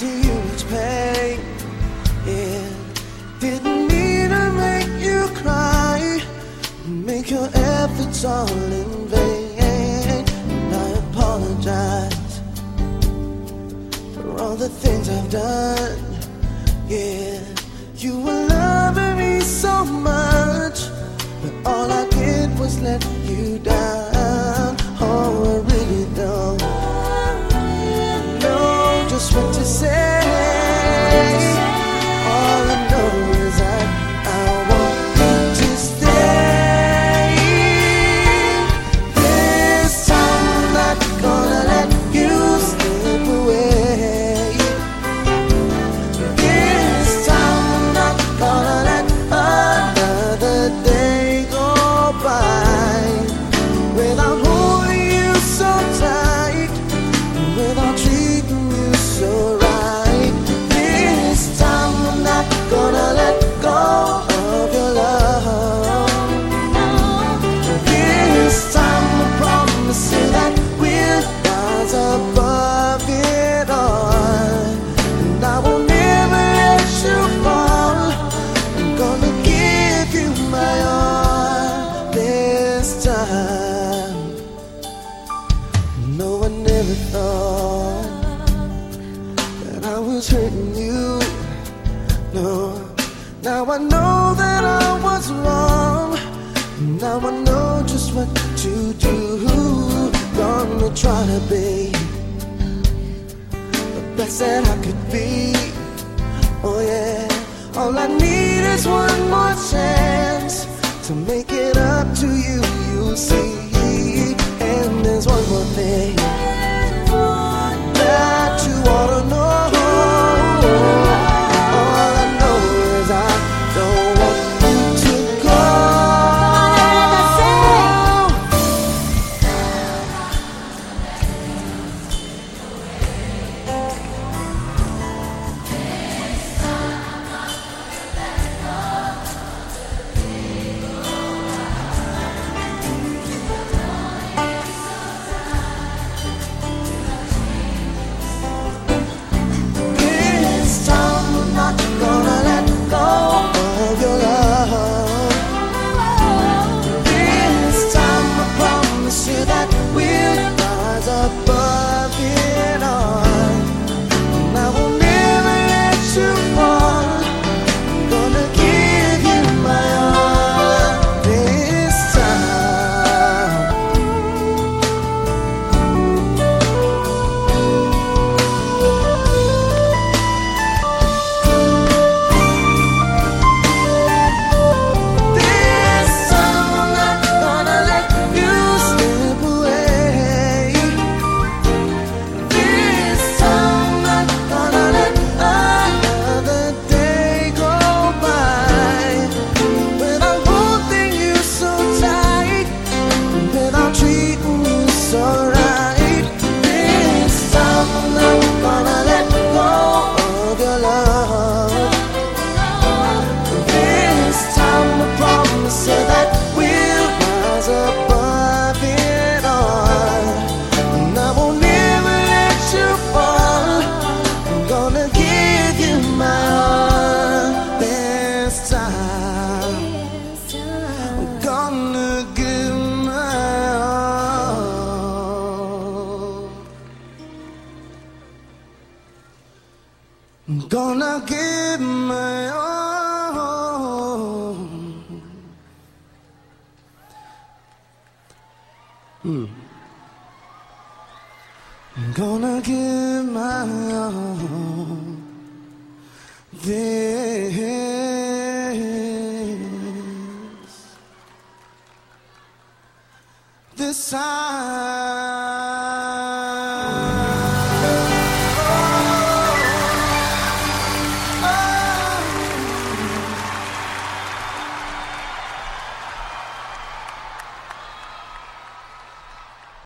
to huge pain. It didn't mean to make you cry, make your efforts all in vain. And I apologize for all the things I've done. Yeah, you were loving me so much, but all I did was let you down. now I know just what to do. Gonna try to be the best that I could be. Oh yeah. All I need is one more chance to make it up to you. You see. Gonna give my all. Hmm. Gonna give my all. This. This time.